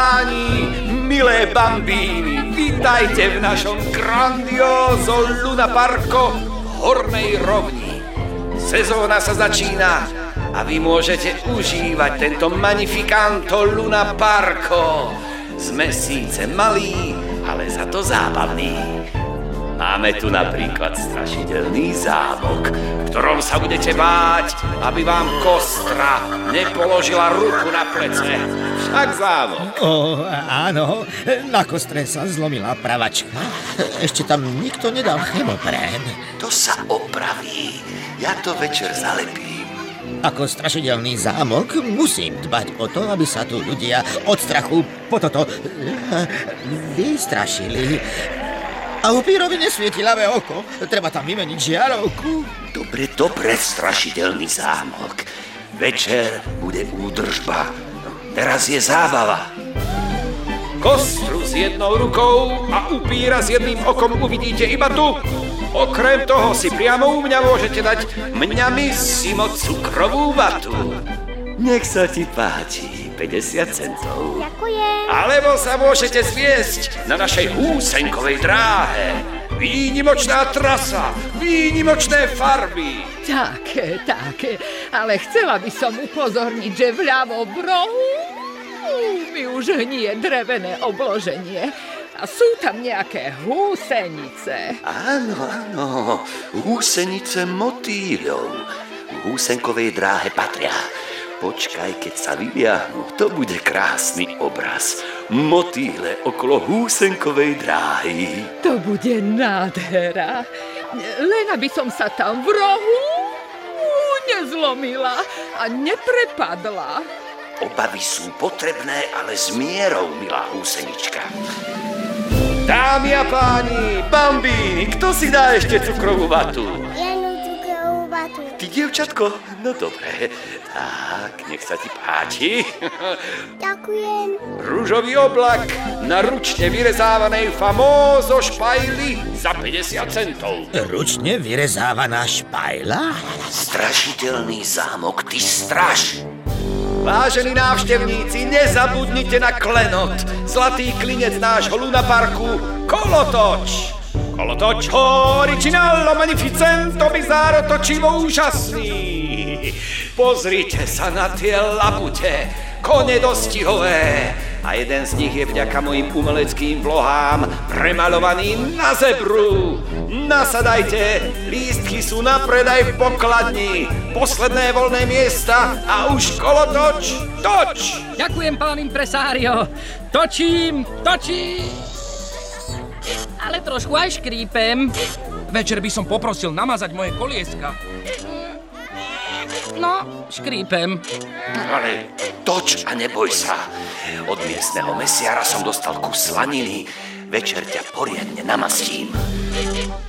páni, milé bambíny, vítajte v našom grandiozo Luna Parko Hornej rovni. Sezóna sa začína a vy môžete užívať tento magnificanto Luna Parko. Sme síce malí, ale za to zábavní. Máme tu napríklad strašidelný zámok, v ktorom sa budete báť, aby vám kostra nepoložila ruku na plece. Však zámok. O, áno, na kostre sa zlomila pravačka. Ešte tam nikto nedal chemoprén. To sa opraví. Ja to večer zalepím. Ako strašidelný zámok musím dbať o to, aby sa tu ľudia od strachu po toto vystrašili. A upírovi nesvieti ľavé oko. Treba tam vymeniť žiarovku. Dobre, dobre, strašidelný zámok. Večer bude údržba. Teraz je zábava. Kostru s jednou rukou a upíra s jedným okom uvidíte iba tu. Okrem toho si priamo u mňa môžete dať mňami simo cukrovú vatu. Nech sa ti páči. 50 centov. Ďakujem. Alebo sa môžete zviesť na našej húsenkovej dráhe. Výnimočná trasa, výnimočné farby. Tak, tak, ale chcela by som upozorniť, že vľavo v rohu mi už hnie drevené obloženie. A sú tam nejaké húsenice. Áno, áno, húsenice motýľov. V húsenkovej dráhe patria Počkaj, keď sa vyviahnu, to bude krásny obraz. Motýle okolo húsenkovej dráhy. To bude nádhera. Len aby som sa tam v rohu nezlomila a neprepadla. Obavy sú potrebné, ale s mierou, milá húsenička. Dámy a páni, bambíny, kto si dá ešte cukrovú vatu? Jednu vatu. Ty, dievčatko? No dobre. Tak, nech sa ti páči. Ďakujem. Rúžový oblak na ručne vyrezávanej famózo špajli za 50 centov. Ručne vyrezávaná špajla? Strašiteľný zámok, ty straš. Vážení návštevníci, nezabudnite na klenot, zlatý klinec nášho lunaparku Kolotoč. Kolotoč originallo, magnificento, bizarro, točivo, úžasný. Pozrite sa na tie labute, kone dostihové. A jeden z nich je vďaka mojim umeleckým vlohám premalovaný na zebru. Nasadajte, lístky sú na predaj v pokladni. Posledné voľné miesta a už kolotoč, toč! Ďakujem, pán impresário. Točím, točím. Ale trošku aj škrípem. Večer by som poprosil namazať moje kolieska. No, škrípem. Ale toč a neboj sa. Od miestneho mesiara som dostal kus slaniny. Večer ťa poriadne namastím.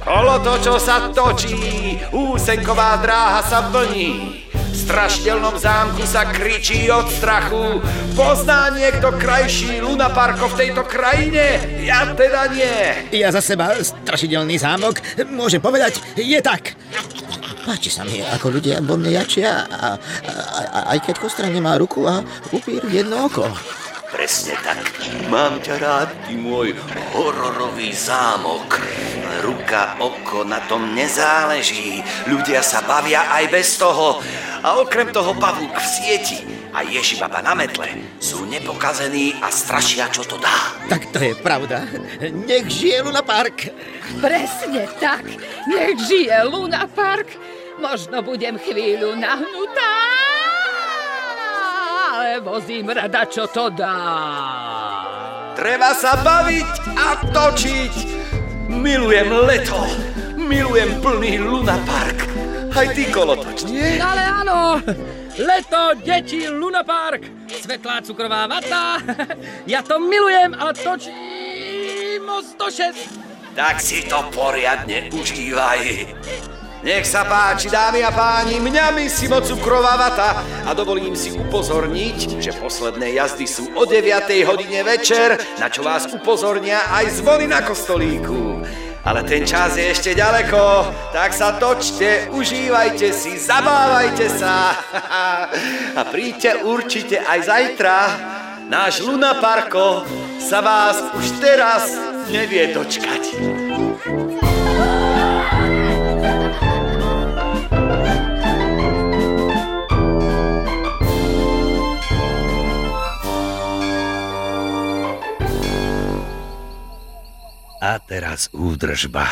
Kolo to, čo sa točí, úsenková dráha sa vlní. V straštelnom zámku sa kričí od strachu. Pozná niekto krajší lunaparko v tejto krajine? Ja teda nie. Ja za seba, strašidelný zámok, môžem povedať, je tak. Páči sa mi, ako ľudia vo mne jačia, a, a, a, aj keď kostra nemá ruku a upír jedno oko. Presne tak. Mám ťa rád, ty môj hororový zámok. Ruka, oko, na tom nezáleží. Ľudia sa bavia aj bez toho. A okrem toho pavúk v sieti a Ježibaba na metle sú nepokazení a strašia, čo to dá. Tak to je pravda. Nech žije Luna Park. Presne tak. Nech žije Luna Park. Možno budem chvíľu nahnutá, ale vozím rada, čo to dá. Treba sa baviť a točiť. Milujem leto. Milujem plný lunapark. Aj ty, kolotoč, nie? Ale áno, leto, deti, Luna Park, svetlá cukrová vata. Ja to milujem a točím o 106. Tak si to poriadne užívaj. Nech sa páči, dámy a páni, mňami si moc cukrová vata a dovolím si upozorniť, že posledné jazdy sú o 9. hodine večer, na čo vás upozornia aj zvony na kostolíku. Ale ten čas je ešte ďaleko, tak sa točte, užívajte si, zabávajte sa a príďte určite aj zajtra náš Lunaparko sa vás už teraz nevie dočkať. A teraz údržba.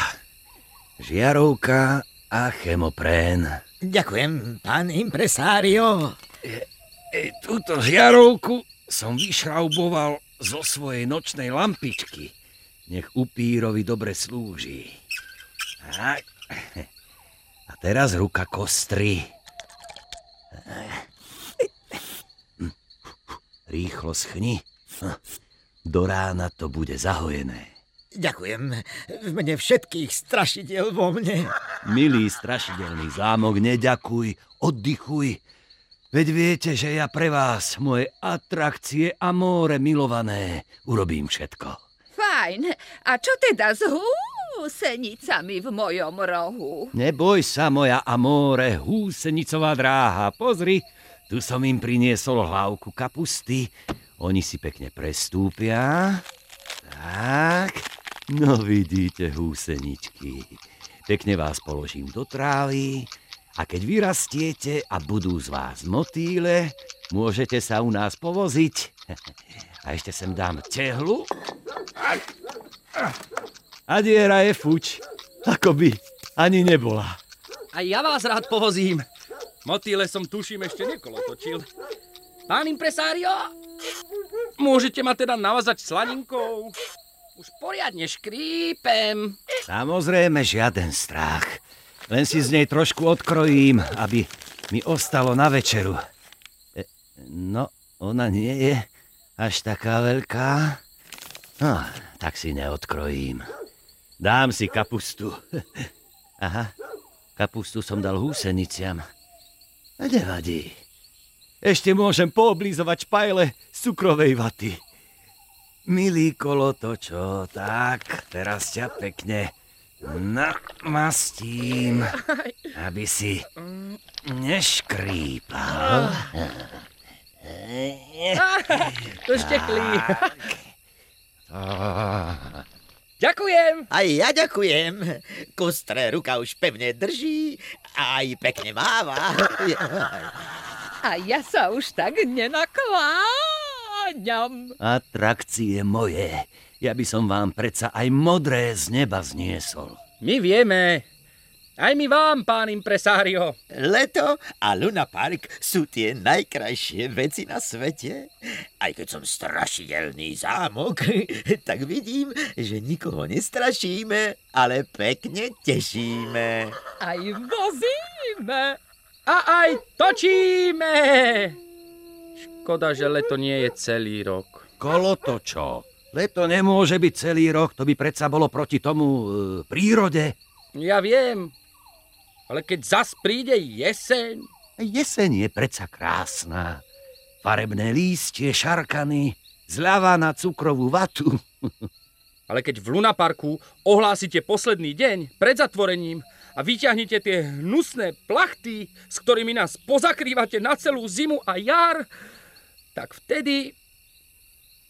Žiarovka a chemoprén. Ďakujem, pán impresário. E, túto žiarovku som vyšrauboval zo svojej nočnej lampičky. Nech upírovi dobre slúži. Tak. A teraz ruka kostry. Rýchlo schni. Do rána to bude zahojené. Ďakujem. V mene všetkých strašidiel vo mne. Milý strašidelný zámok, neďakuj, oddychuj. Veď viete, že ja pre vás, moje atrakcie a more milované, urobím všetko. Fajn. A čo teda s húsenicami v mojom rohu? Neboj sa, moja amore, húsenicová dráha. Pozri, tu som im priniesol hlavku kapusty. Oni si pekne prestúpia. Tak, no vidíte, húseničky. Pekne vás položím do trávy a keď vyrastiete a budú z vás motýle, môžete sa u nás povoziť. A ešte sem dám tehlu. A diera je fuč, ako by ani nebola. A ja vás rád povozím. Motýle som tuším ešte nekolotočil. Pán impresário, môžete ma teda navazať slaninkou? Už poriadne škrípem. Samozrejme, žiaden strach. Len si z nej trošku odkrojím, aby mi ostalo na večeru. E, no, ona nie je až taká veľká. No, tak si neodkrojím. Dám si kapustu. Aha, kapustu som dal húseniciam. Nevadí. Ešte môžem pooblízovať špajle z cukrovej vaty. Milý kolotočo, tak, teraz ťa pekne namastím, aby si neškrípal. To šteklí. Ďakujem. Aj ja ďakujem. Kostré ruka už pevne drží a aj pekne máva. A ja sa už tak nenakláňam. Atrakcie moje. Ja by som vám predsa aj modré z neba zniesol. My vieme. Aj my vám, pán impresário. Leto a Luna Park sú tie najkrajšie veci na svete. Aj keď som strašidelný zámok, tak vidím, že nikoho nestrašíme, ale pekne tešíme. Aj vozíme. A aj točíme. Škoda, že leto nie je celý rok. Kolotočo, leto nemôže byť celý rok, to by predsa bolo proti tomu e, prírode. Ja viem, ale keď zas príde jeseň... Jeseň je predsa krásna. Farebné lístie, šarkany, zľava na cukrovú vatu. Ale keď v Lunaparku ohlásite posledný deň pred zatvorením a vyťahnete tie hnusné plachty, s ktorými nás pozakrývate na celú zimu a jar, tak vtedy...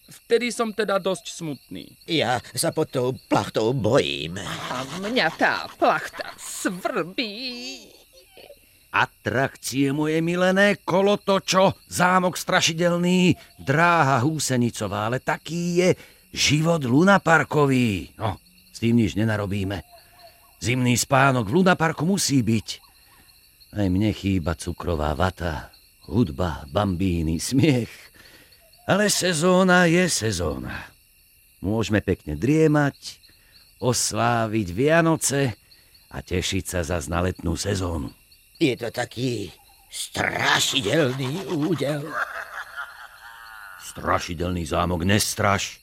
Vtedy som teda dosť smutný. Ja sa pod tou plachtou bojím. A mňa tá plachta svrbí. Atrakcie moje milené, kolotočo, zámok strašidelný, dráha húsenicová, ale taký je život lunaparkový. No, s tým nič nenarobíme. Zimný spánok v lunaparku musí byť. Aj mne chýba cukrová vata, hudba, bambíny, smiech. Ale sezóna je sezóna. Môžeme pekne driemať, osláviť Vianoce a tešiť sa za na letnú sezónu. Je to taký strašidelný údel. Strašidelný zámok nestraš.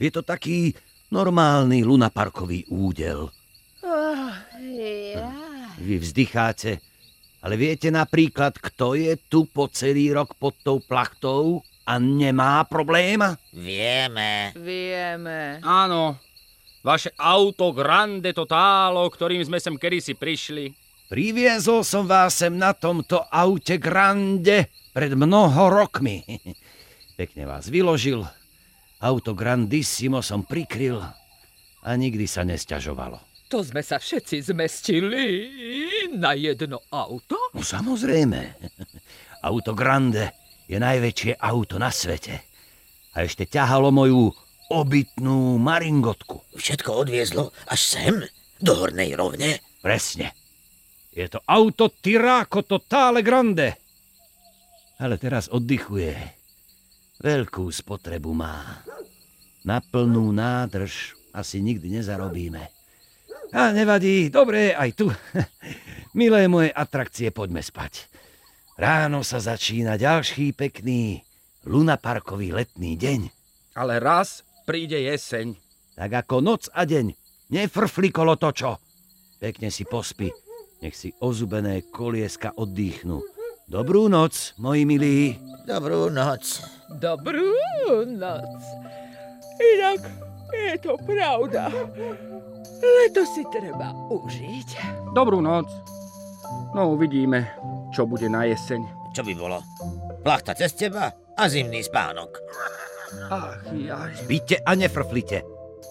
Je to taký normálny lunaparkový údel. Oh, ja. Vy vzdycháte, ale viete napríklad, kto je tu po celý rok pod tou plachtou a nemá probléma? Vieme. Vieme. Áno, vaše auto Grande Totalo, ktorým sme sem kedysi prišli. Priviezol som vás sem na tomto aute Grande pred mnoho rokmi. Pekne vás vyložil, auto Grandissimo som prikryl a nikdy sa nesťažovalo. To sme sa všetci zmestili na jedno auto? No samozrejme. Auto Grande je najväčšie auto na svete. A ešte ťahalo moju obytnú maringotku. Všetko odviezlo až sem, do hornej rovne. Presne. Je to auto Tiraco Totale Grande. Ale teraz oddychuje. Veľkú spotrebu má. Na plnú nádrž asi nikdy nezarobíme. A nevadí, dobre, aj tu. Milé moje atrakcie, poďme spať. Ráno sa začína ďalší pekný lunaparkový letný deň. Ale raz príde jeseň. Tak ako noc a deň. Nefrfli kolo točo. Pekne si pospí. Nech si ozubené kolieska oddychnú. Dobrú noc, moji milí. Dobrú noc. Dobrú noc. Inak je to pravda. Leto si treba užiť. Dobrú noc. No uvidíme, čo bude na jeseň. Čo by bolo? Plachta cez teba a zimný spánok. Ach, jaj. Spíte a nefrflite.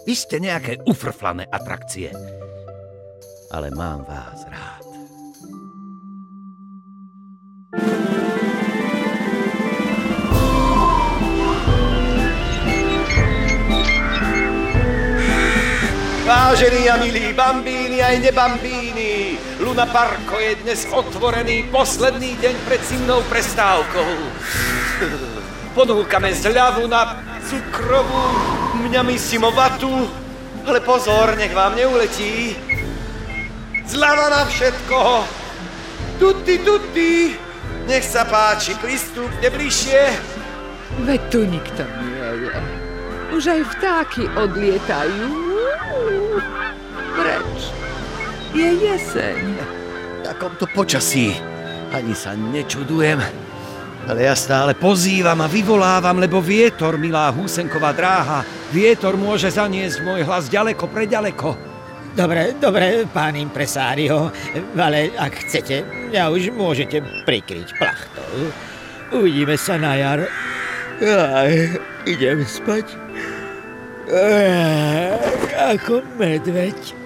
Vy ste nejaké ufrflané atrakcie. Ale mám vás rád. Vážení a milí bambíni aj nebambíni, Luna Parko je dnes otvorený posledný deň pred zimnou prestávkou. Ponúkame zľavu na cukrovú mňamissimo vatu, ale pozor, nech vám neuletí. Zľava na všetko. Tutti, tutti. Nech sa páči, pristúpte bližšie. Veď tu nikto nie je. Už aj vtáky odlietajú. Preč. Je jeseň. V takomto počasí ani sa nečudujem. Ale ja stále pozývam a vyvolávam, lebo vietor, milá húsenková dráha, vietor môže zaniesť môj hlas ďaleko, preďaleko. Dobre, dobre, pán impresário, ale ak chcete, ja už môžete prikryť plachtou. Uvidíme sa na jar. Aj, idem spať. Aj, ako medveď.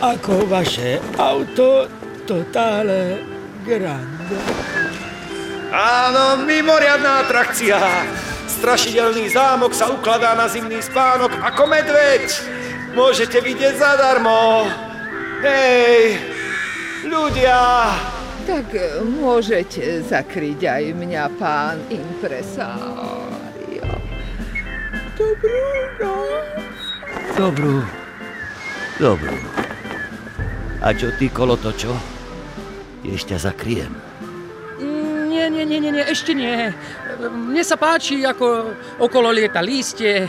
Ako vaše auto Totale Grande. Áno, mimoriadná atrakcia. Strašidelný zámok sa ukladá na zimný spánok ako medveď. Môžete vidieť zadarmo. Hej, ľudia. Tak e, môžete zakryť aj mňa, pán impresário. Dobrú noc. Dobrú, dobrú. A čo ty, kolotočo? Ešte zakriem. Nie, nie, nie, nie, nie, ešte nie. Mne sa páči, ako okolo lieta lístie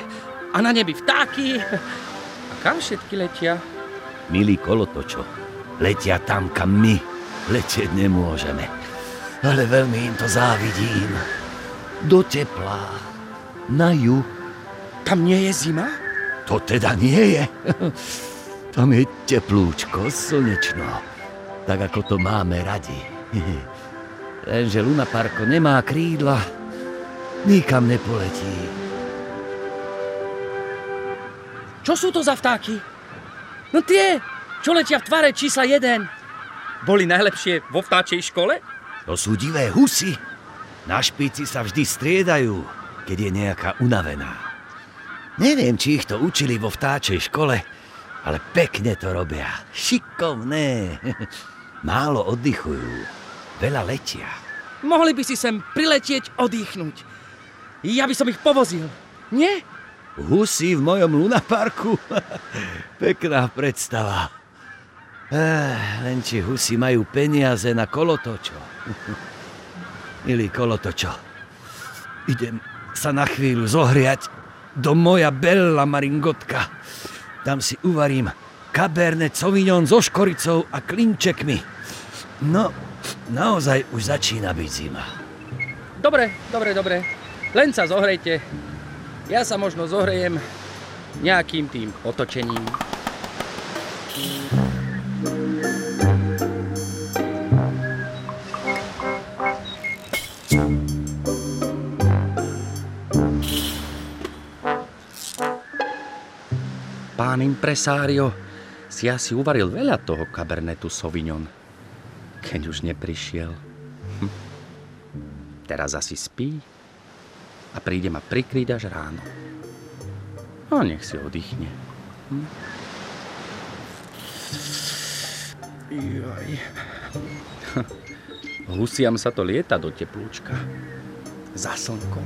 a na nebi vtáky. A kam všetky letia? Milý kolotočo, letia tam, kam my letieť nemôžeme. Ale veľmi im to závidím. Do tepla, na juh. Tam nie je zima? To teda nie je. Tam je teplúčko, slnečno. Tak ako to máme radi. Lenže Luna Parko nemá krídla, nikam nepoletí. Čo sú to za vtáky? No tie, čo letia v tvare čísla 1. Boli najlepšie vo vtáčej škole? To sú divé husy. Na špici sa vždy striedajú, keď je nejaká unavená. Neviem, či ich to učili vo vtáčej škole, ale pekne to robia. Šikovné. Málo oddychujú. Veľa letia. Mohli by si sem priletieť oddychnúť. Ja by som ich povozil. Nie? Husy v mojom lunaparku? Pekná predstava. Eh, len či husy majú peniaze na kolotočo. Milý kolotočo, idem sa na chvíľu zohriať do moja Bella Maringotka. Tam si uvarím Cabernet Sauvignon so škoricou a klinčekmi. No, naozaj už začína byť zima. Dobre, dobre, dobre. Len sa zohrejte. Ja sa možno zohrejem nejakým tým otočením. Impresário si asi uvaril veľa toho kabernetu Sauvignon, keď už neprišiel. Hm. Teraz asi spí a príde ma prikryť až ráno. No, nech si oddychne. Hm. Husiam sa to lieta do teplúčka. Za slnkom.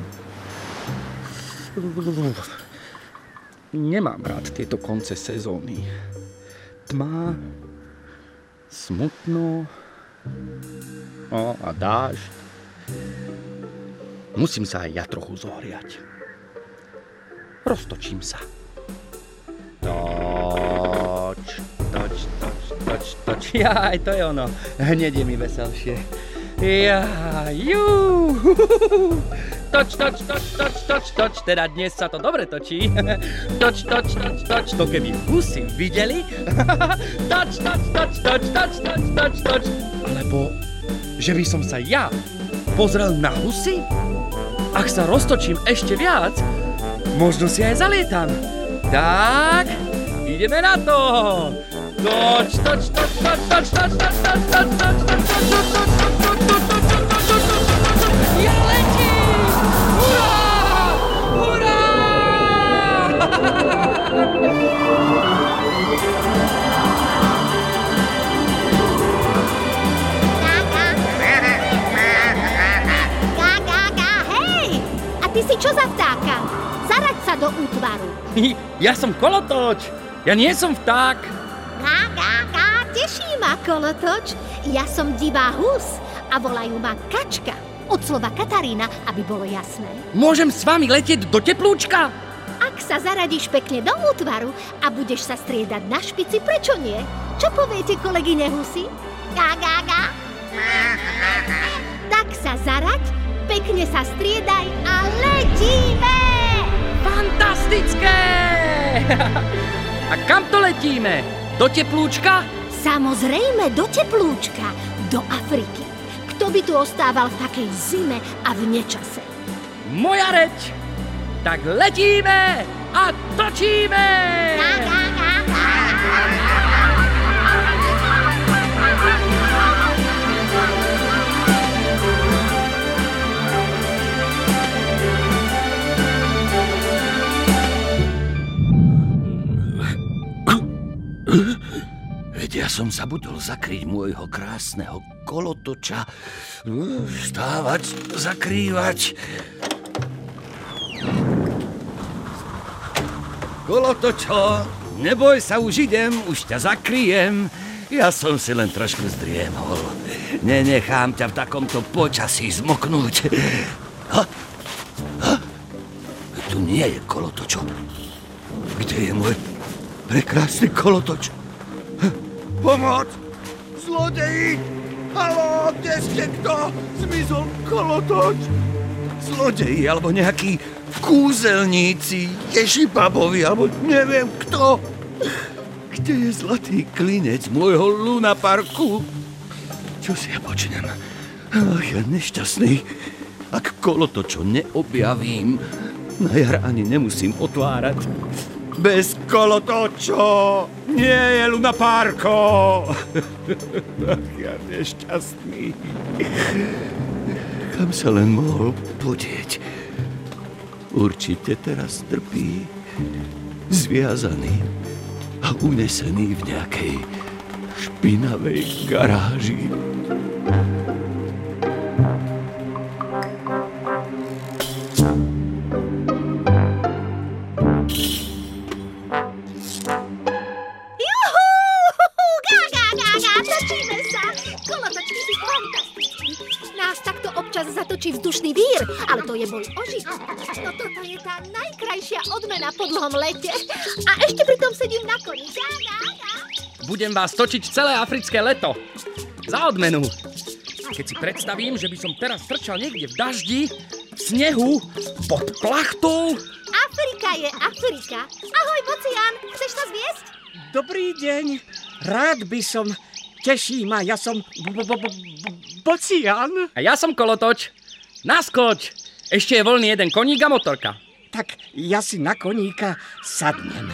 Nemám rád tieto konce sezóny. Tma, smutno, no a dážď. Musím sa aj ja trochu zohriať. Roztočím sa. Toč, toč, toč, toč, toč. Jaj, to je ono. Hneď je mi veselšie. Ja, jú, toč, toč, toč, toč, toč, toč, teda dnes sa to dobre točí. Toč, toč, toč, toč, to keby husy videli. Toč, toč, toč, toč, toč, toč, toč, toč. Lebo, že by som sa ja pozrel na husy? Ak sa roztočím ešte viac, možno si aj zalietam. Tak, ideme na to. Toč, toč, toč, toč, toč, toč, toč, toč, toč, toč, toč, toč, toč, toč, toč, ty si čo za vtáka? Zaraď sa do útvaru. Ja som kolotoč, ja nie som vták. Gá, gá, gá, teší ma, kolotoč. Ja som divá hus a volajú ma Kačka. Od slova Katarína, aby bolo jasné. Môžem s vami letieť do teplúčka? Ak sa zaradíš pekne do útvaru a budeš sa striedať na špici, prečo nie? Čo poviete, kolegyne Husy? Gá, gá, gá. Tak sa zaraď, pekne sa striedaj a letíme! Fantastické! A kam to letíme? Do teplúčka? Samozrejme do teplúčka, do Afriky. Kto by tu ostával v takej zime a v nečase? Moja reč! Tak letíme a točíme! Gá, gá, gá, gá. Veď ja som zabudol zakryť môjho krásneho kolotoča. Stávať, zakrývať. Kolotočo, neboj sa, už idem, už ťa zakryjem. Ja som si len trošku zdriemol. Nenechám ťa v takomto počasí zmoknúť. Ha? Ha? Tu nie je kolotočo. Kde je môj prekrásny kolotoč? Pomoc! Zlodeji! Haló, kde ste kto? Zmizol kolotoč! Zlodeji, alebo nejakí kúzelníci, ježibabovi, alebo neviem kto. Kde je zlatý klinec môjho lunaparku? Čo si ja počnem? Ach, ja nešťastný. Ak kolotočo neobjavím, na jar ani nemusím otvárať. Bez kolotočo nie je Luna Parko. Ach, ja nešťastný. Kam sa len mohol podieť? Určite teraz trpí. Zviazaný a unesený v nejakej špinavej garáži. Budem vás točiť celé africké leto. Za odmenu. Keď si predstavím, že by som teraz trčal niekde v daždi, v snehu, pod plachtou. Afrika je Afrika. Ahoj, Bocian, chceš sa zviesť? Dobrý deň, rád by som, teší ma, ja som bo- bo- bo- Bocian. A ja som kolotoč. Naskoč! Ešte je voľný jeden koník a motorka. tak ja si na koníka sadnem.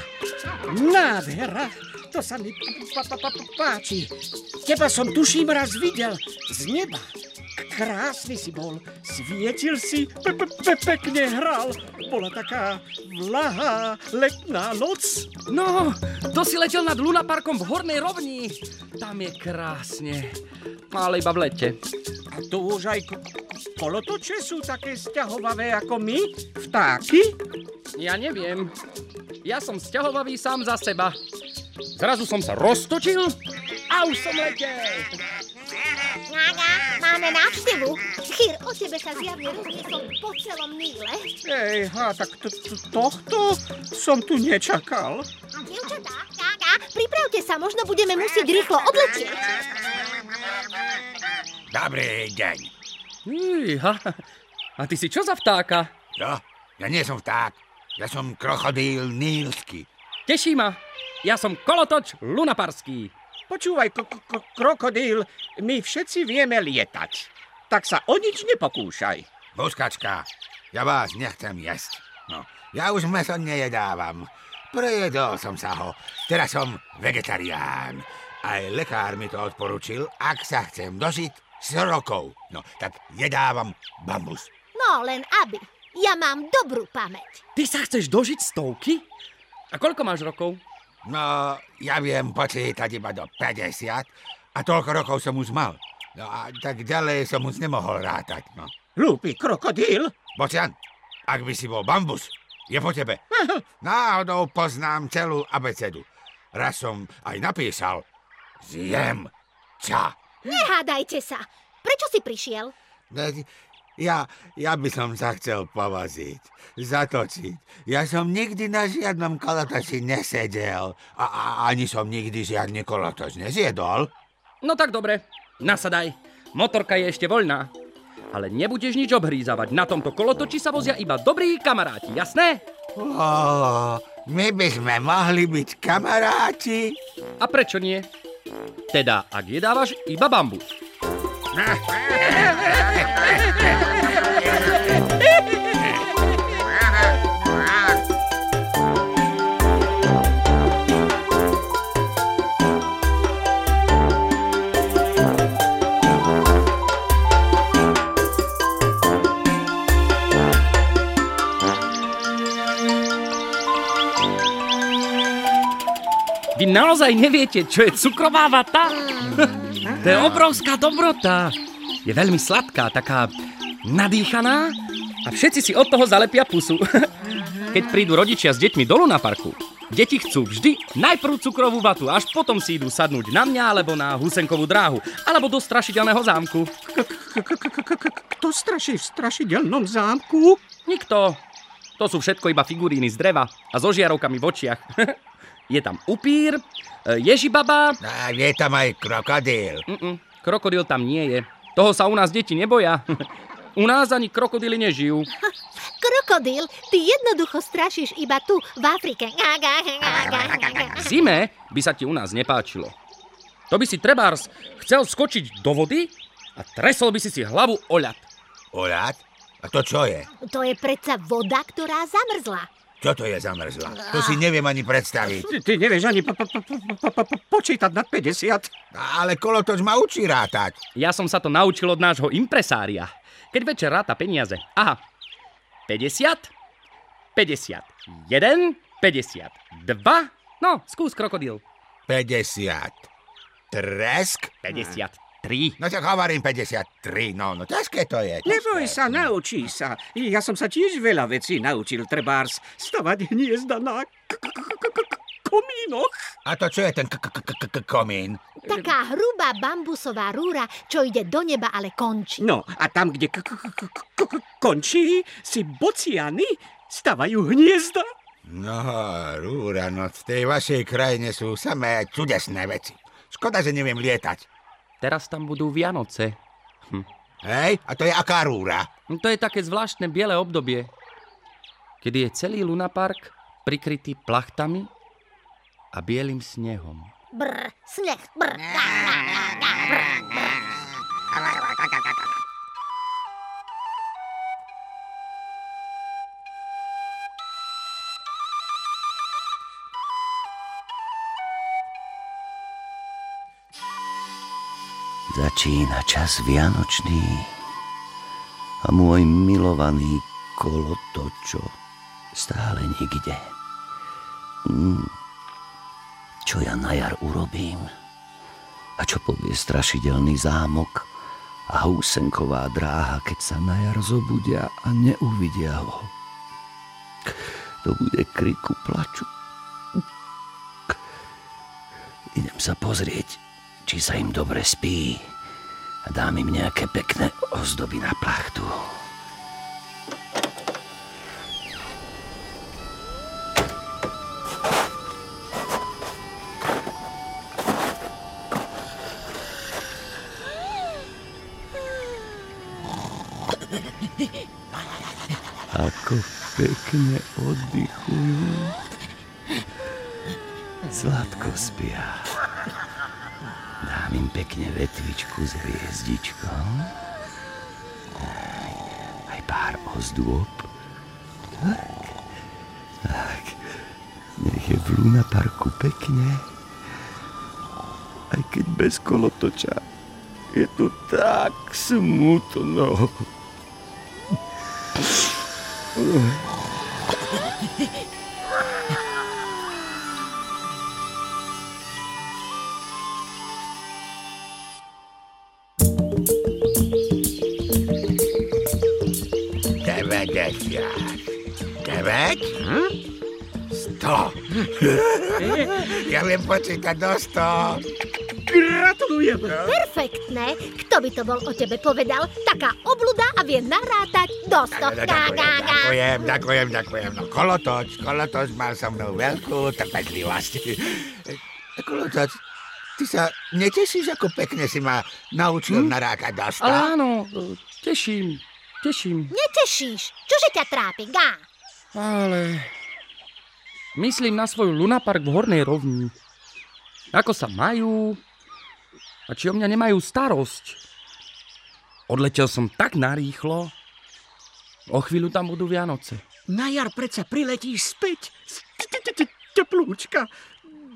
Nádhera, to sa mi pa, pa, pa, páči. Teba som tuším raz videl z neba. Krásny si bol, svietil si, pe, pe, pe, pekne hral. Bola taká vlahá letná noc. No, to si letel nad Lunaparkom v Hornej rovni. Tam je krásne. Ale iba v lete. A tu už aj ko- kolotoče sú také sťahovavé ako my, vtáky? Ja neviem. Ja som sťahovavý sám za seba. Zrazu som sa roztočil a už som letel. Gága, máme návštevu. Chyr, o tebe sa zjavne rozniesol po celom Níle. Ej, ha, tak to, to, tohto som tu nečakal. Dievčatá, Gága, pripravte sa, možno budeme musieť rýchlo odletieť. Dobrý deň. Iha. A ty si čo za vtáka? Čo? Ja nie som vták. Ja som krochodíl nílsky. Teší ma. Ja som kolotoč lunaparský. Počúvaj, ko- ko- krokodíl, my všetci vieme lietať. Tak sa o nič nepokúšaj. Buskačka, ja vás nechcem jesť. No, ja už meso nejedávam. Prejedol som sa ho. Teraz som vegetarián. Aj lekár mi to odporučil, ak sa chcem dožiť s rokov. No, tak jedávam bambus. No, len aby. Ja mám dobrú pamäť. Ty sa chceš dožiť stovky? A koľko máš rokov? No, ja viem počítať iba do 50 a toľko rokov som už mal. No a tak ďalej som už nemohol rátať, no. Hlúpy krokodíl, Bocian, ak by si bol bambus, je po tebe. Náhodou poznám celú abecedu. Raz som aj napísal, zjem ťa. Nehádajte sa. Prečo si prišiel? Ja, ja by som sa chcel povaziť, zatočiť. Ja som nikdy na žiadnom kolotoči nesedel a, a ani som nikdy žiadny kolotoč nezjedol. No tak dobre, nasadaj. Motorka je ešte voľná. Ale nebudeš nič obhrízavať. Na tomto kolotoči sa vozia iba dobrí kamaráti, jasné? Ó, my by sme mohli byť kamaráti. A prečo nie? Teda, ak jedávaš iba bambus. Vy naozaj neviete, čo je cukrová vata? to je obrovská dobrota. Je veľmi sladká, taká nadýchaná a všetci si od toho zalepia pusu. Keď prídu rodičia s deťmi dolu na parku, deti chcú vždy najprv cukrovú vatu, až potom si idú sadnúť na mňa alebo na husenkovú dráhu, alebo do strašidelného zámku. Kto straší v strašidelnom zámku? Nikto. To sú všetko iba figuríny z dreva a so žiarovkami v očiach. Je tam upír, e, ježibaba, A je tam aj krokodíl. Mm-mm, krokodil tam nie je. Toho sa u nás deti neboja. U nás ani krokodily nežijú. Krokodíl, ty jednoducho strašíš iba tu, v Afrike. Zime by sa ti u nás nepáčilo. To by si trebárs chcel skočiť do vody a tresol by si si hlavu o ľad. Oľad? A to čo je? To je predsa voda, ktorá zamrzla. Čo to je zamrzla? To si neviem ani predstaviť. Ty, ty nevieš ani po, po, po, po, po, po, počítať nad 50. Ale kolotoč ma učí rátať. Ja som sa to naučil od nášho impresária. Keď večer ráta peniaze. Aha. 50, 51, 52. No, skús krokodil. 50. Tresk? 53. No tak hovorím 53, no, no ťažké to je. Neboj ťažké. sa, naučí sa. Ja som sa tiež veľa vecí naučil, trebárs stavať hniezda na k- k- k- k- k- komínoch. A to čo je ten k- k- k- k- komín? Taká hrubá bambusová rúra, čo ide do neba, ale končí. No a tam, kde končí, si bociany stavajú hniezda. No, rúra, no v tej vašej krajine sú samé čudesné veci. Škoda, že neviem lietať. Teraz tam budú Vianoce. Hej, a to je aká rúra? No To je také zvláštne biele obdobie, kedy je celý lunapark prikrytý plachtami a bielým snehom. Brr, sneh, brr. Začína čas vianočný a môj milovaný kolotočo stále nikde. Mm. Čo ja na jar urobím? A čo povie strašidelný zámok a húsenková dráha, keď sa na jar zobudia a neuvidia ho? To bude kriku plaču. Idem sa pozrieť, či sa im dobre spí a dám im nejaké pekné ozdoby na plachtu. Pekne oddychujú. Sladko spia. Dám im pekne vetvičku s hviezdičkou. Aj, pár ozdôb. Tak, tak. Nech je v Luna Parku pekne. Aj keď bez kolotoča. Je tu tak smutno. Deväťdesiat. Deväť? Sto. Ja viem počítať do sto. Gratulujem. Perfektné. Kto by to bol o tebe povedal? Taká obluda a vie narátať do sto. Gá, gá, gá. Ďakujem, ďakujem, ďakujem. No, kolotoč, kolotoč mal so mnou veľkú trpezlivosť. Kolotoč, ty sa netešíš, ako pekne si ma naučil narátať do sto? Ale áno, teším, teším. Netešíš. Čože ťa trápi? Gá. Ale... Myslím na svoj lunapark v Hornej rovni. Ako sa majú a či o mňa nemajú starosť. Odletel som tak narýchlo. O chvíľu tam budú Vianoce. Na jar predsa priletíš späť. Z te- te- te- Teplúčka.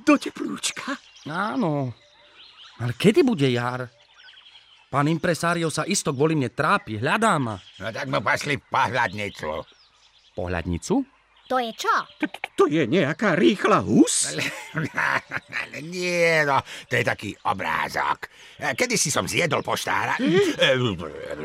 Do teplúčka. Áno, ale kedy bude jar? Pán impresário sa isto kvôli mne trápi, hľadá ma. No tak mu pasli pohľadnicu. Pohľadnicu? To je čo? To- To je nejaká rýchla hus? Ale nie, no, to je taký obrázok. E, Kedy si som zjedol poštára. E,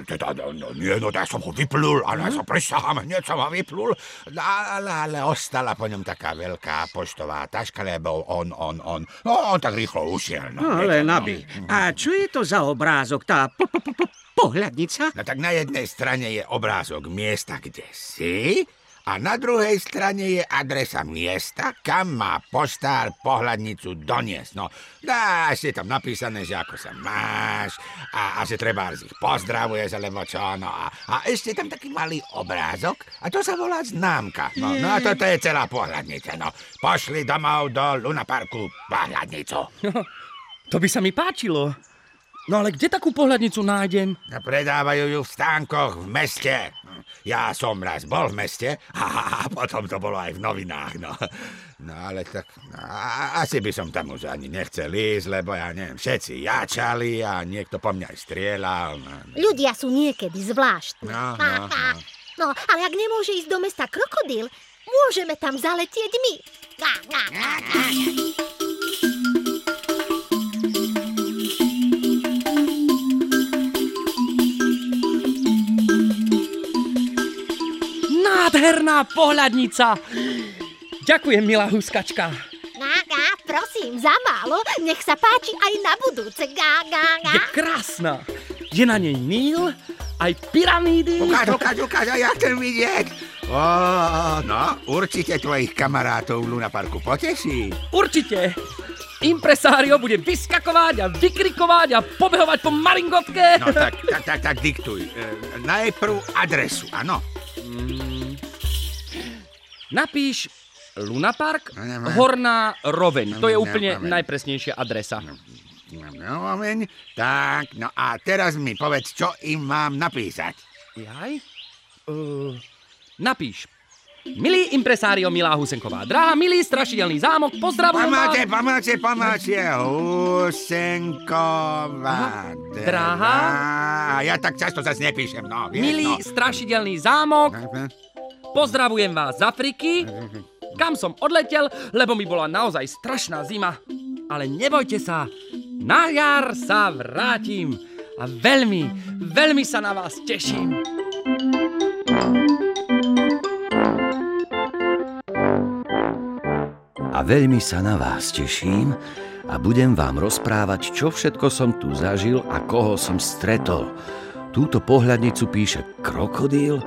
Teda, no, no, nie, no, ja som ho vyplul, ale ja sa prisahám, hneď som ho vyplul. No, ale, ale ostala po ňom taká veľká poštová taška, lebo on, on, on, no, on tak rýchlo ušiel. No, No, ale no. nabi. A čo je to za obrázok, tá po, po, po, po, pohľadnica? No tak na jednej strane je obrázok miesta, kde si, a na druhej strane je adresa miesta, kam má poštár pohľadnicu doniesť. No, dá ešte tam napísané, že ako sa máš a, a že treba ich pozdravuješ, alebo čo, no a, a ešte tam taký malý obrázok a to sa volá známka. No, no a toto je celá pohľadnica, no. Pošli domov do Lunaparku pohľadnicu. To by sa mi páčilo. No ale kde takú pohľadnicu nájdem? A predávajú ju v stánkoch v meste. Ja som raz bol v meste a, potom to bolo aj v novinách. No, no ale tak no, a, asi by som tam už ani nechcel ísť, lebo ja neviem, všetci jačali a niekto po mňa aj strieľal. No, no. Ľudia sú niekedy zvláštni. No, no, no. no, ale ak nemôže ísť do mesta krokodíl, môžeme tam zaletieť my. Gá, gá, gá, gá. Nádherná pohľadnica! Ďakujem, milá huskačka. Gá, gá, prosím, za málo. Nech sa páči aj na budúce. Gá, gá. Je krásna. Je na nej Níl, aj pyramídy. Ukáž, ukáž, ukáž, a ja chcem vidieť. Ó, no, určite tvojich kamarátov v Lunaparku poteší. Určite. Impresário bude vyskakovať a vykrikovať a pobehovať po maringotke. No tak, tak, tak, tak diktuj. E, najprv adresu, áno. Napíš Lunapark, No. Horná roveň. To je No, úplne najpresnejšia adresa. No, moment. Tak, no a teraz mi povedz, čo im mám napísať. Jaj? Uh, napíš Milý impresário, milá Husenková dráha, milý strašidelný zámok, pozdravujem Pomáte, vás. pomáte, pomáte. Husenková Dráha? Ja tak často zase nepíšem, no. vieš, Milý no. strašidelný zámok, pozdravujem vás z Afriky, kam som odletel, lebo mi bola naozaj strašná zima. Ale nebojte sa, na jar sa vrátim a veľmi, veľmi sa na vás teším. a veľmi sa na vás teším a budem vám rozprávať, čo všetko som tu zažil a koho som stretol. Túto pohľadnicu píše krokodíl,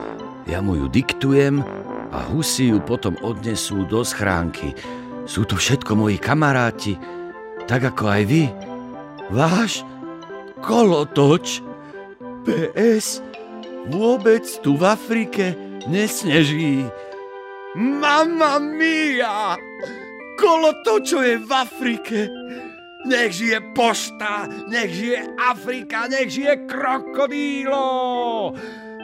ja mu ju diktujem a husy ju potom odnesú do schránky. Sú to všetko moji kamaráti, tak ako aj vy. Váš kolotoč. PS, vôbec tu v Afrike nesneží. Mamma mia! Kolo to, čo je v Afrike. Nech žije pošta, nech žije Afrika, nech žije krokodílo.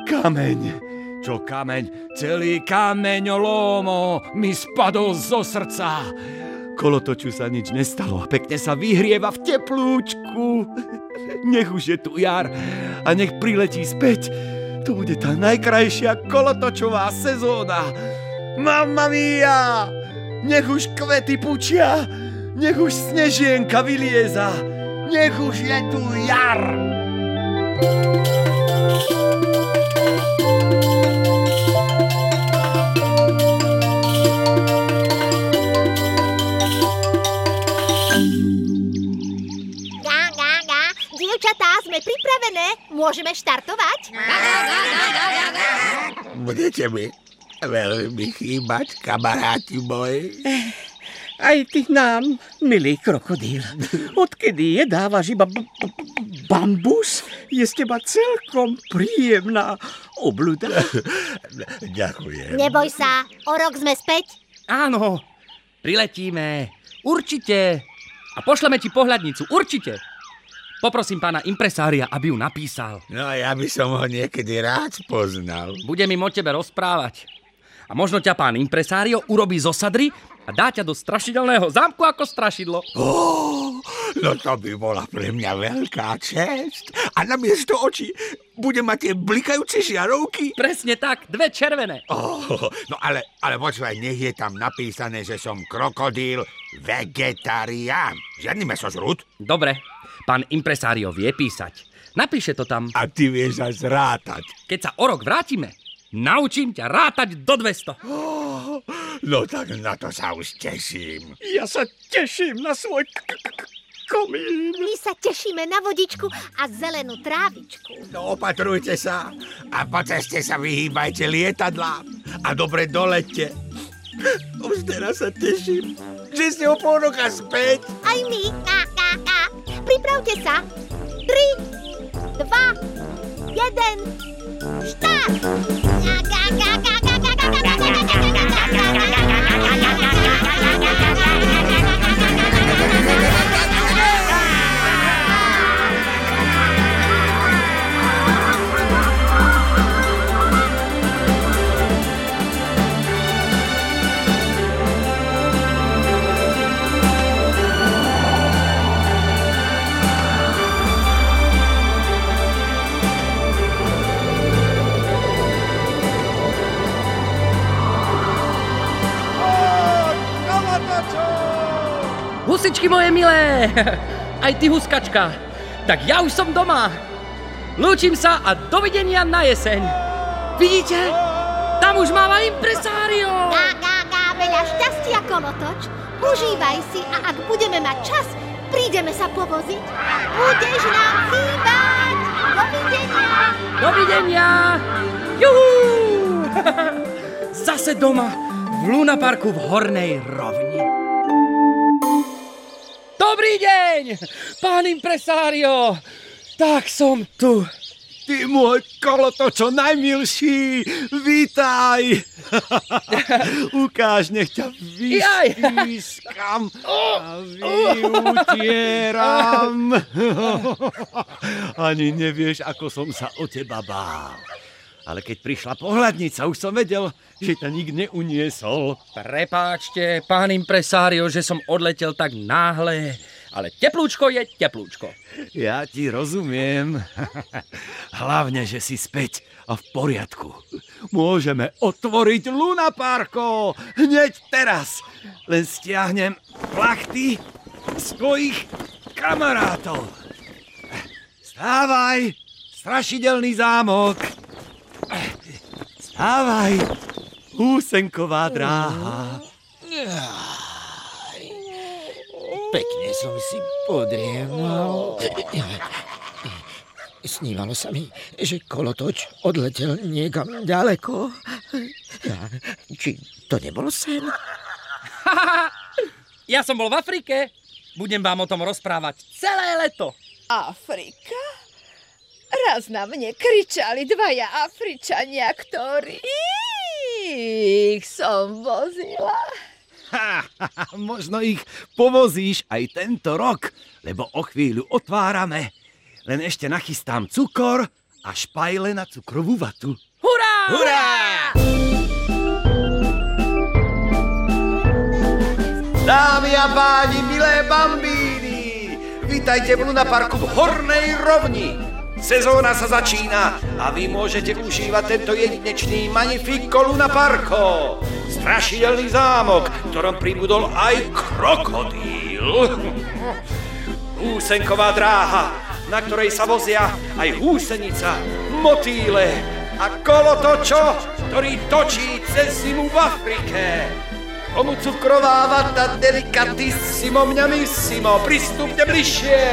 Kameň, čo kameň, celý kameňolómo mi spadol zo srdca. Kolotoču sa nič nestalo a pekne sa vyhrieva v teplúčku. Nech už je tu jar a nech priletí späť. To bude tá najkrajšia kolotočová sezóna. Mamma mia! Nech už kvety pučia, nech už snežienka vylieza, nech už je tu jar. Gá, Dievčatá, sme pripravené. Môžeme štartovať? Budete mi veľmi chýbať, kamaráti moji. Aj ty nám, milý krokodíl. Odkedy jedávaš iba bambus, je z teba celkom príjemná obluda. Ďakujem. Neboj sa, o rok sme späť. Áno, priletíme, určite. A pošleme ti pohľadnicu, určite. Poprosím pána impresária, aby ju napísal. No ja by som ho niekedy rád poznal. Budem im o tebe rozprávať. A možno ťa pán impresário urobí zo sadry a dá ťa do strašidelného zámku ako strašidlo. Oh, no to by bola pre mňa veľká čest. A namiesto očí bude mať tie blikajúce žiarovky. Presne tak, dve červené. Oh, no ale, ale počúvaj, nech je tam napísané, že som krokodíl vegetarián. Žiadny mesožrút. Dobre, pán impresário vie písať. Napíše to tam. A ty vieš aj zrátať. Keď sa o rok vrátime, naučím ťa rátať do 200. Oh, no tak na to sa už teším. Ja sa teším na svoj k- k- k- komín. My sa tešíme na vodičku a zelenú trávičku. No opatrujte sa a po ceste sa vyhýbajte lietadlám a dobre dolete. Už teraz sa teším, že ste o pol roka späť. Aj my. Ká, ká, ká. Pripravte sa. 3, 2, 1, štart! Ká, ká, ká, ká, Husičky moje milé, aj ty huskačka. Tak ja už som doma. Lúčim sa a dovidenia na jeseň. Vidíte? Tam už máva impresário. Gá, gá, gá, veľa šťastia, kolotoč. Užívaj si a ak budeme mať čas, prídeme sa povoziť. Budeš nám chýbať. Dovidenia. Dovidenia. Juhu! Zase doma v Luna Parku v Hornej rovni. Dobrý deň, pán impresário. Tak som tu. Ty môj kolotočo najmilší, vítaj! Ukáž, nech ťa vyspískam a vyutieram. Ani nevieš, ako som sa o teba bál. Ale keď prišla pohľadnica, už som vedel, že ťa nik neuniesol. Prepáčte, pán impresário, že som odletel tak náhle, ale teplúčko je teplúčko. Ja ti rozumiem. Hlavne, že si späť a v poriadku. Môžeme otvoriť Luna Parko hneď teraz. Len stiahnem plachty z tvojich kamarátov. Stávaj, strašidelný zámok. Stávaj, húsenková dráha. Pekne som si podriemal. Snívalo sa mi, že kolotoč odletel niekam ďaleko. Či to nebol sen? Ja som bol v Afrike. Budem vám o tom rozprávať celé leto. Afrika? Raz na mne kričali dvaja Afričania, ktorých som vozila. Ha, ha, ha, možno ich povozíš aj tento rok, lebo o chvíľu otvárame. Len ešte nachystám cukor a špajle na cukrovú vatu. Hurá! Hurá! Dámy a páni, milé bambíny, vítajte v Luna Parku v Hornej rovni. Sezóna sa začína a vy môžete užívať tento jedinečný Magnifico Luna Parko. Strašidelný zámok, v ktorom pribudol aj krokodíl. Húsenková dráha, na ktorej sa vozia aj húsenica, motýle a kolotočo, ktorý točí cez zimu v Afrike. Komu cukrová vata delikatissimo mňamissimo, pristúpte bližšie.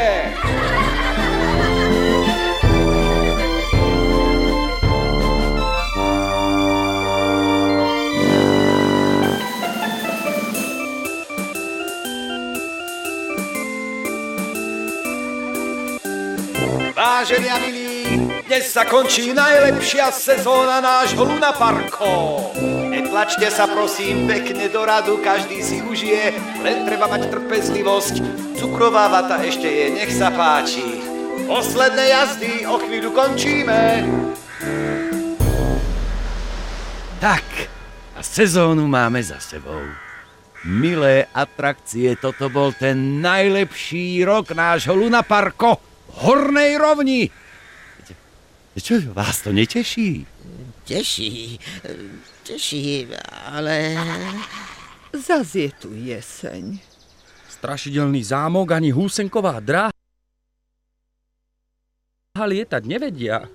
Vážení a milí, dnes sa končí najlepšia sezóna nášho Luna Parko. Netlačte sa prosím pekne do radu, každý si užije, len treba mať trpezlivosť. Cukrová vata ešte je, nech sa páči. Posledné jazdy, o chvíľu končíme. Tak, a sezónu máme za sebou. Milé atrakcie, toto bol ten najlepší rok nášho Luna Parko Hornej rovni. Čo, vás to neteší? Teší, teší, ale... Zas je tu jeseň. Strašidelný zámok ani húsenková dráha lietať nevedia.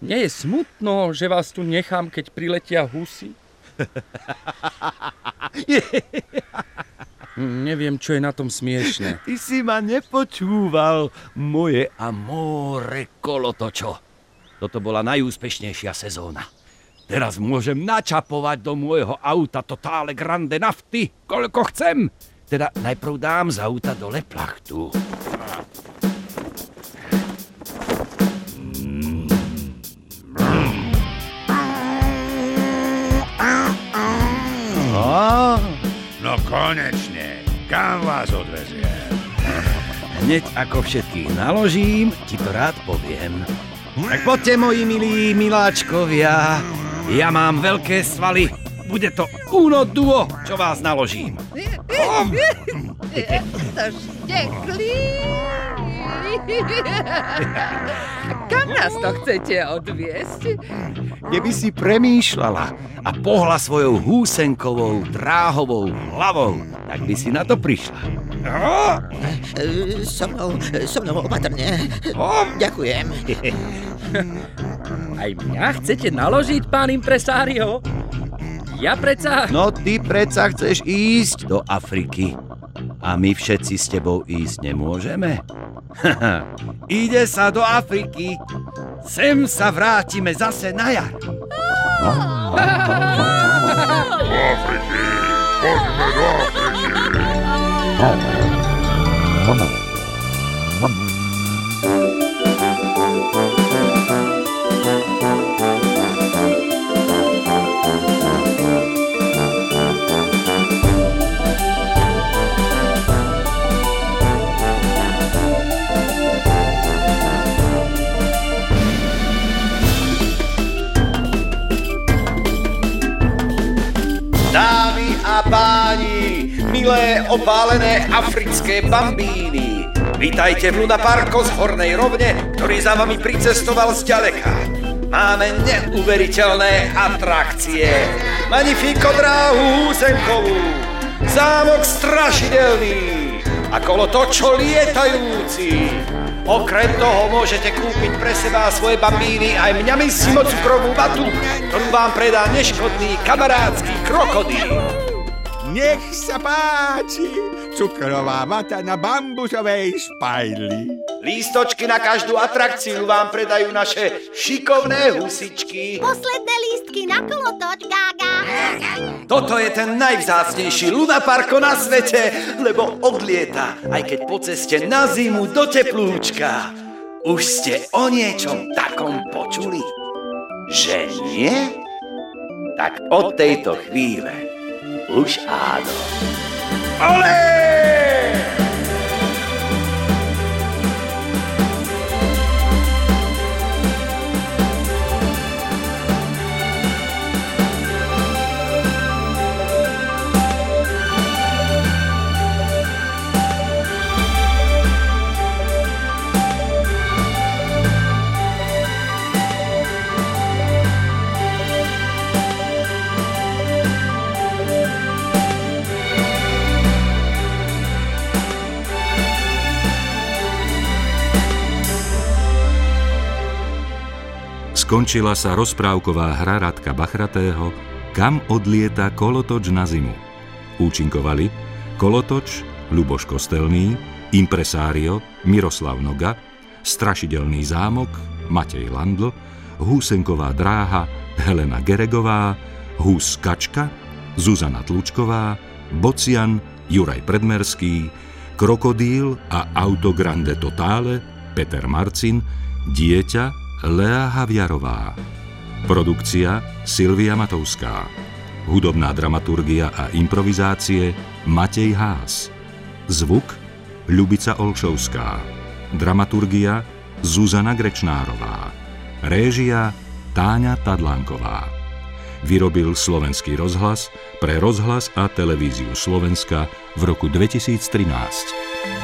Nie je smutno, že vás tu nechám, keď priletia husy? Hm, Neviem, čo je na tom smiešne. Ty si ma nepočúval, moje amore kolotočo. Toto bola najúspešnejšia sezóna. Teraz môžem načapovať do môjho auta totále grande nafty, koľko chcem. Teda najprv dám z auta dole plachtu. No konečne, kam vás odveziem? Hneď ako všetkých naložím, ti to rád poviem. Tak poďte, moji milí miláčkovia. Ja mám veľké svaly. Bude to uno duo, čo vás naložím. To štekli. Kam nás to chcete odviesť? Keby si premýšľala a pohla svojou húsenkovou, dráhovou hlavou, tak by si na to prišla. No, E, So mnou, so mnou opatrne. Ďakujem. Aj mňa chcete naložiť, pán impresário? Ja predsa... No ty predsa chceš ísť do Afriky. A my všetci s tebou ísť nemôžeme? Ide sa do Afriky. Sem sa vrátime zase na jar. Afriky! Poďme do Afriky! Milé opálené africké bambíny. Vítajte v Luna Parko z Hornej rovne, ktorý za vami pricestoval z ďaleka. Máme neuveriteľné atrakcie. Magnifico dráhu húsenkovú, zámok strašidelný a kolotočo lietajúci. Okrem toho môžete kúpiť pre seba svoje bambíny aj mňamissimo cukrovú vatu, ktorú vám predá neškodný kamarádsky krokodíl. Nech sa páči, cukrová vata na bambusovej špajli. Lístočky na každú atrakciu vám predajú naše šikovné husičky. Posledné lístky na kolotoč, Gaga. Toto je ten najvzácnejší lunaparko na svete, lebo odlieta, aj keď po ceste na zimu do teplúčka. Už ste o niečom takom počuli? Že nie? Tak od tejto chvíle už áno. Olé! Skončila sa rozprávková hra Radka Bachratého Kam odlieta kolotoč na zimu. Účinkovali Kolotoč, Luboš Kostelný, Impresário, Miroslav Noga, Strašidelný zámok, Matej Landl, Húsenková dráha, Helena Geregová, Hús Kačka, Zuzana Tlučková, Bocian, Juraj Predmerský, Krokodíl a Auto Grande Totale, Peter Marcin, Dieťa, Lea Haviarová. Produkcia Silvia Matovská. Hudobná dramaturgia a improvizácie Matej Hás. Zvuk Ľubica Olšovská. Dramaturgia Zuzana Grečnárová. Réžia Táňa Tadlánková. Vyrobil slovenský rozhlas pre rozhlas a televíziu Slovenska v roku 2013.